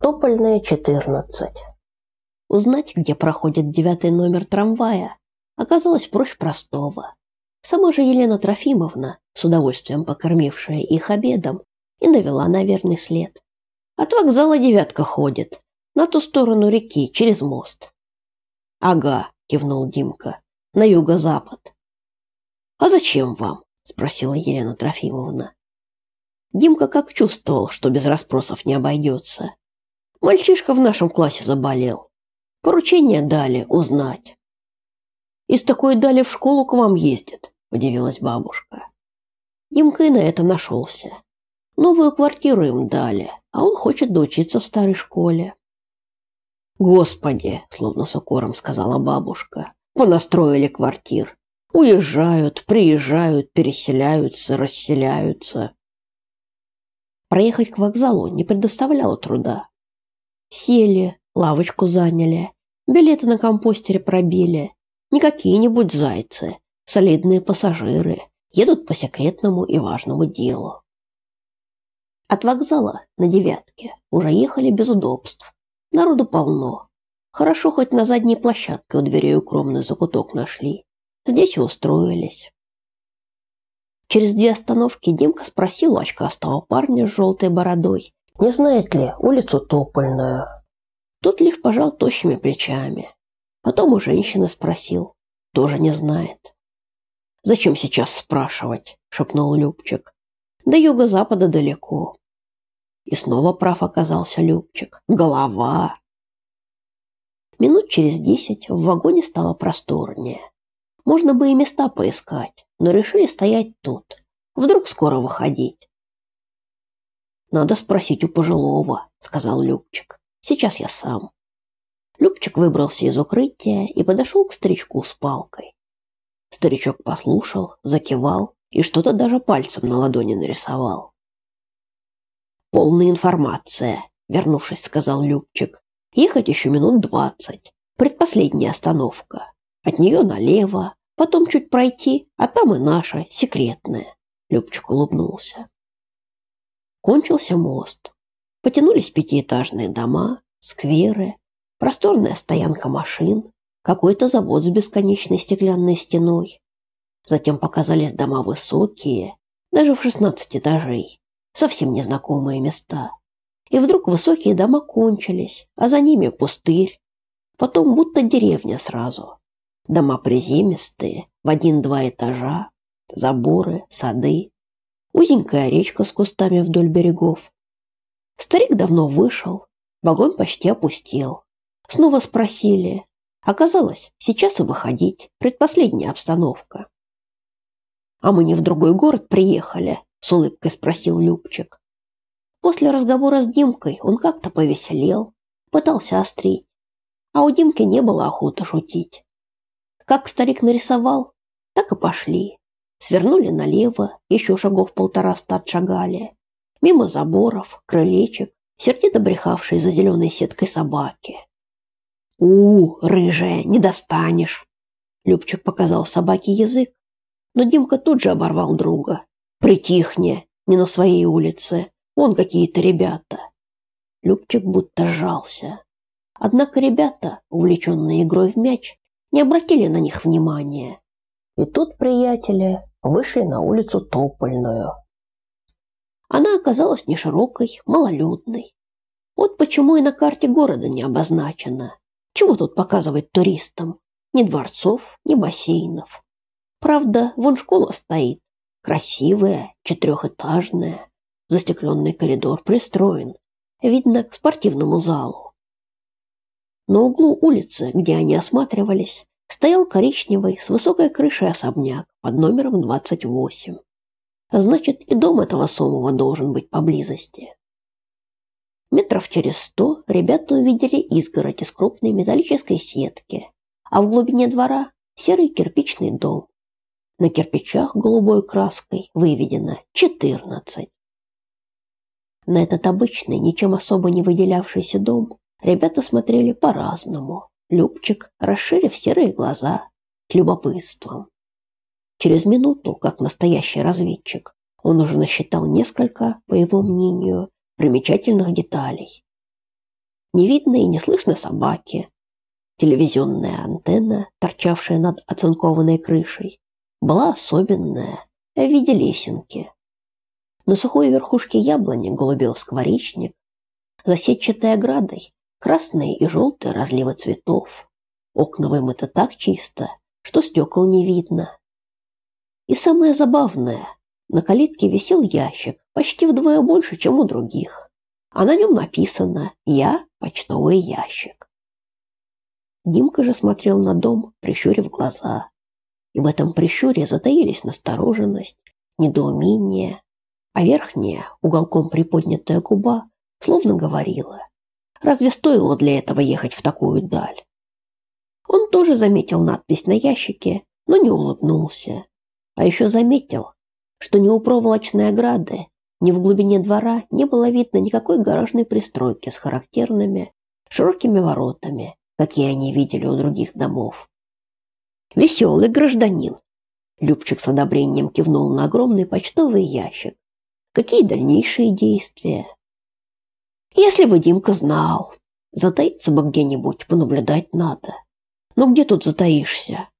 Топольная, 14. Узнать, где проходит девятый номер трамвая, оказалось проще простого. Сама же Елена Трофимовна, с удовольствием покормившая их обедом, и навела на верный след. От вокзала девятка ходит, на ту сторону реки, через мост. «Ага», – кивнул Димка, – «на юго-запад». «А зачем вам?» – спросила Елена Трофимовна. Димка как чувствовал, что без расспросов не обойдется. Мальчишка в нашем классе заболел. Поручение дали узнать. Из такой дали в школу к вам ездят, удивилась бабушка. Димка и на это нашелся. Новую квартиру им дали, а он хочет доучиться в старой школе. Господи, словно с укором сказала бабушка. Понастроили квартир. Уезжают, приезжают, переселяются, расселяются. Проехать к вокзалу не предоставляло труда. Сели, лавочку заняли, билеты на компостере пробили. Не какие-нибудь зайцы, солидные пассажиры, едут по секретному и важному делу. От вокзала на девятке уже ехали без удобств. Народу полно. Хорошо хоть на задней площадке у дверей укромный закуток нашли. Здесь и устроились. Через две остановки Димка спросил у очкастого парня с желтой бородой, не знает ли улицу Топольную. Тот лишь пожал тощими плечами. Потом у женщины спросил, тоже не знает. «Зачем сейчас спрашивать?» – шепнул Любчик. «До юго-запада далеко». И снова прав оказался Любчик. «Голова!» Минут через десять в вагоне стало просторнее. Можно бы и места поискать, но решили стоять тут. Вдруг скоро выходить. Надо спросить у пожилого, сказал Любчик. Сейчас я сам. Любчик выбрался из укрытия и подошел к старичку с палкой. Старичок послушал, закивал и что-то даже пальцем на ладони нарисовал. Полная информация, вернувшись, сказал Любчик. Ехать еще минут двадцать. Предпоследняя остановка. От нее налево, потом чуть пройти, а там и наша, секретная. Любчик улыбнулся. Кончился мост. Потянулись пятиэтажные дома, скверы, просторная стоянка машин, какой-то завод с бесконечной стеклянной стеной. Затем показались дома высокие, даже в 16 этажей, совсем незнакомые места. И вдруг высокие дома кончились, а за ними пустырь. Потом будто деревня сразу. Дома приземистые, в один-два этажа, заборы, сады узенькая речка с кустами вдоль берегов. Старик давно вышел, вагон почти опустел. Снова спросили. Оказалось, сейчас и выходить, предпоследняя обстановка. «А мы не в другой город приехали?» – с улыбкой спросил Любчик. После разговора с Димкой он как-то повеселел, пытался острить. А у Димки не было охоты шутить. Как старик нарисовал, так и пошли. Свернули налево, еще шагов полтораста отшагали. Мимо заборов, крылечек, сердито брехавшей за зеленой сеткой собаки. «У, рыжая, не достанешь!» Любчик показал собаке язык, но Димка тут же оборвал друга. «Притихни, не на своей улице, вон какие-то ребята». Любчик будто сжался. Однако ребята, увлеченные игрой в мяч, не обратили на них внимания. И тут приятели вышли на улицу Топольную. Она оказалась не широкой, малолюдной. Вот почему и на карте города не обозначено. Чего тут показывать туристам? Ни дворцов, ни бассейнов. Правда, вон школа стоит. Красивая, четырехэтажная. Застекленный коридор пристроен. Видно, к спортивному залу. На углу улицы, где они осматривались, стоял коричневый с высокой крышей особняк под номером 28. Значит, и дом этого Сомова должен быть поблизости. Метров через сто ребята увидели изгородь из крупной металлической сетки, а в глубине двора серый кирпичный дом. На кирпичах голубой краской выведено 14. На этот обычный, ничем особо не выделявшийся дом ребята смотрели по-разному. Любчик, расширив серые глаза, с любопытством. Через минуту, как настоящий разведчик, он уже насчитал несколько, по его мнению, примечательных деталей. Не видно и не слышно собаки. Телевизионная антенна, торчавшая над оцинкованной крышей, была особенная, в виде лесенки. На сухой верхушке яблони голубел скворечник, за сетчатой оградой красные и желтые разливы цветов. Окна вымыты так чисто, что стекол не видно. И самое забавное, на калитке висел ящик, почти вдвое больше, чем у других, а на нем написано «Я – почтовый ящик». Димка же смотрел на дом, прищурив глаза. И в этом прищуре затаились настороженность, недоумение, а верхняя, уголком приподнятая губа, словно говорила «Разве стоило для этого ехать в такую даль?» Он тоже заметил надпись на ящике, но не улыбнулся. А еще заметил, что ни у проволочной ограды, ни в глубине двора не было видно никакой гаражной пристройки с характерными широкими воротами, какие они видели у других домов. Веселый гражданин. Любчик с одобрением кивнул на огромный почтовый ящик. Какие дальнейшие действия? Если бы Димка знал, затаиться бы где-нибудь, понаблюдать надо. Но где тут затаишься?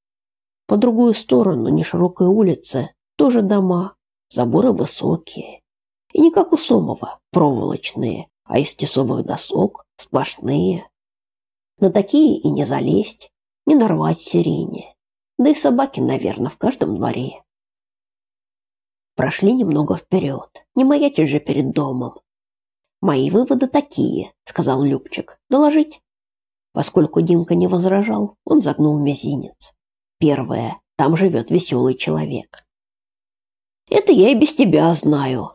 По другую сторону неширокой улицы тоже дома, заборы высокие. И не как у Сомова, проволочные, а из тесовых досок, сплошные. На такие и не залезть, не нарвать сирени. Да и собаки, наверное, в каждом дворе. Прошли немного вперед, не маячить же перед домом. Мои выводы такие, сказал Любчик. Доложить? Поскольку Димка не возражал, он загнул мизинец. Первое. Там живет веселый человек. Это я и без тебя знаю.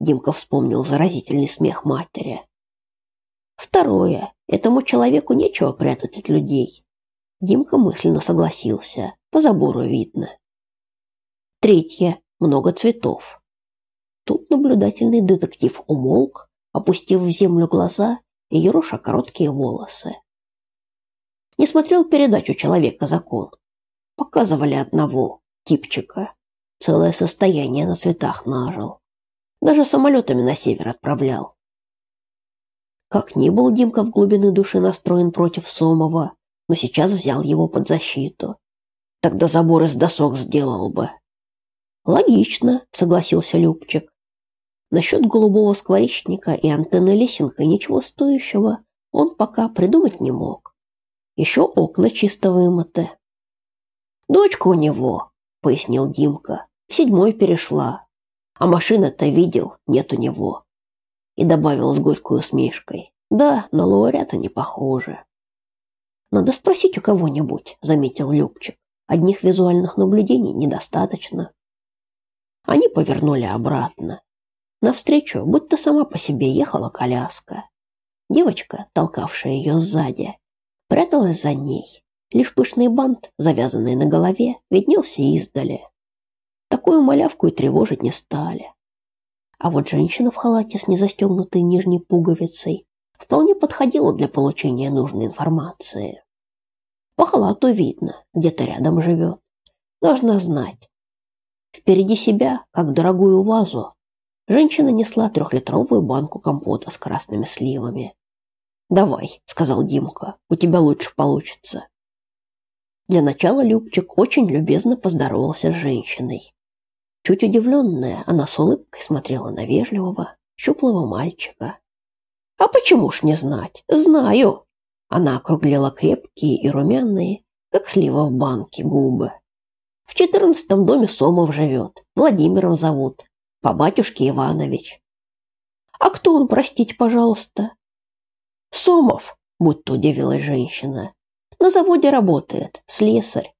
Димка вспомнил заразительный смех матери. Второе. Этому человеку нечего прятать от людей. Димка мысленно согласился. По забору видно. Третье. Много цветов. Тут наблюдательный детектив умолк, опустив в землю глаза и ероша короткие волосы. Не смотрел передачу «Человека-закон». Показывали одного, типчика. Целое состояние на цветах нажил. Даже самолетами на север отправлял. Как ни был Димка в глубины души настроен против Сомова, но сейчас взял его под защиту. Тогда забор из досок сделал бы. Логично, согласился Любчик. Насчет голубого скворечника и антенны лесенка ничего стоящего он пока придумать не мог. Еще окна чисто вымыты. Дочка у него, пояснил Димка. В седьмой перешла. А машина-то видел, нет у него. И добавил с горькой усмешкой. Да, на лауреата не похоже. Надо спросить у кого-нибудь, заметил Любчик. Одних визуальных наблюдений недостаточно. Они повернули обратно. Навстречу, будто сама по себе ехала коляска. Девочка, толкавшая ее сзади, пряталась за ней. Лишь пышный бант, завязанный на голове, виднелся издали. Такую малявку и тревожить не стали. А вот женщина в халате с незастегнутой нижней пуговицей вполне подходила для получения нужной информации. По халату видно, где-то рядом живет. Должна знать. Впереди себя, как дорогую вазу, женщина несла трехлитровую банку компота с красными сливами. «Давай», — сказал Димка, — «у тебя лучше получится». Для начала Любчик очень любезно поздоровался с женщиной. Чуть удивленная, она с улыбкой смотрела на вежливого, щуплого мальчика. «А почему ж не знать? Знаю!» Она округлила крепкие и румяные, как слива в банке, губы. В четырнадцатом доме Сомов живет, Владимиром зовут, по батюшке Иванович. А кто он, простите, пожалуйста? Сомов, будто удивилась женщина. На заводе работает, слесарь.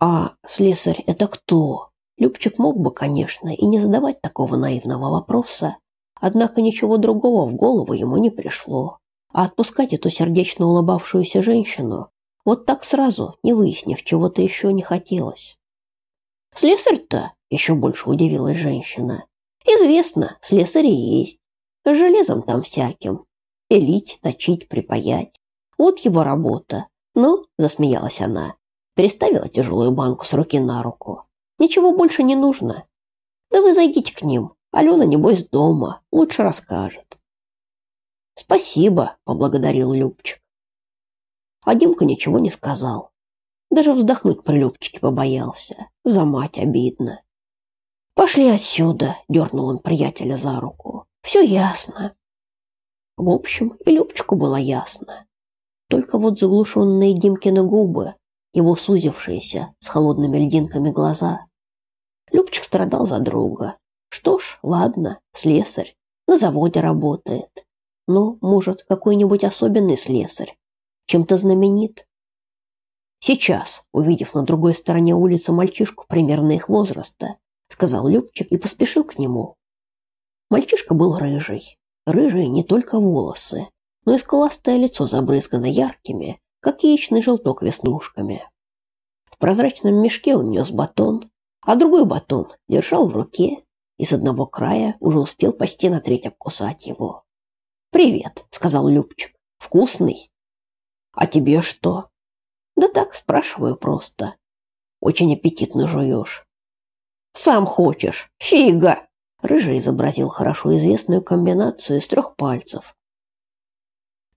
А слесарь это кто? Любчик мог бы, конечно, и не задавать такого наивного вопроса, однако ничего другого в голову ему не пришло. А отпускать эту сердечно улыбавшуюся женщину вот так сразу, не выяснив чего-то еще, не хотелось. Слесарь-то еще больше удивилась женщина. Известно, слесари есть. С железом там всяким. Пилить, точить, припаять. Вот его работа. Ну, засмеялась она. Переставила тяжелую банку с руки на руку. Ничего больше не нужно. Да вы зайдите к ним. Алена, небось, дома. Лучше расскажет. Спасибо, поблагодарил Любчик. А Димка ничего не сказал. Даже вздохнуть при Любчике побоялся. За мать обидно. Пошли отсюда, дернул он приятеля за руку. Все ясно. В общем, и Любчику было ясно. Только вот заглушенные Димкины губы, его сузившиеся с холодными льдинками глаза. Любчик страдал за друга. Что ж, ладно, слесарь, на заводе работает. Но, может, какой-нибудь особенный слесарь, чем-то знаменит. Сейчас, увидев на другой стороне улицы мальчишку примерно их возраста, сказал Любчик и поспешил к нему. Мальчишка был рыжий. Рыжие не только волосы, но и скуластое лицо забрызгано яркими, как яичный желток веснушками. В прозрачном мешке он нес батон, а другой батон держал в руке и с одного края уже успел почти на треть обкусать его. «Привет», — сказал Любчик. «Вкусный?» «А тебе что?» «Да так, спрашиваю просто. Очень аппетитно жуешь». «Сам хочешь? Фига!» Рыжий изобразил хорошо известную комбинацию из трех пальцев.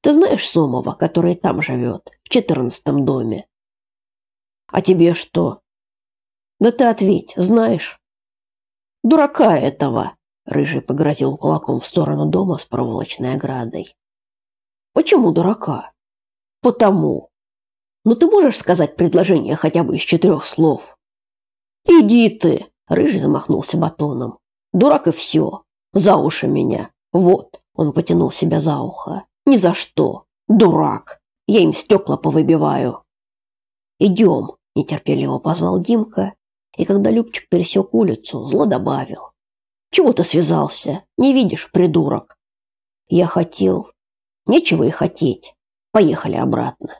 Ты знаешь Сомова, который там живет, в четырнадцатом доме? А тебе что? Да ты ответь, знаешь? Дурака этого, рыжий погрозил кулаком в сторону дома с проволочной оградой. Почему дурака? Потому. Но ну ты можешь сказать предложение хотя бы из четырех слов? Иди ты, рыжий замахнулся батоном. Дурак и все. За уши меня. Вот, он потянул себя за ухо. Ни за что. Дурак. Я им стекла повыбиваю. Идем, нетерпеливо позвал Димка, и когда Любчик пересек улицу, зло добавил. Чего ты связался? Не видишь, придурок? Я хотел. Нечего и хотеть. Поехали обратно.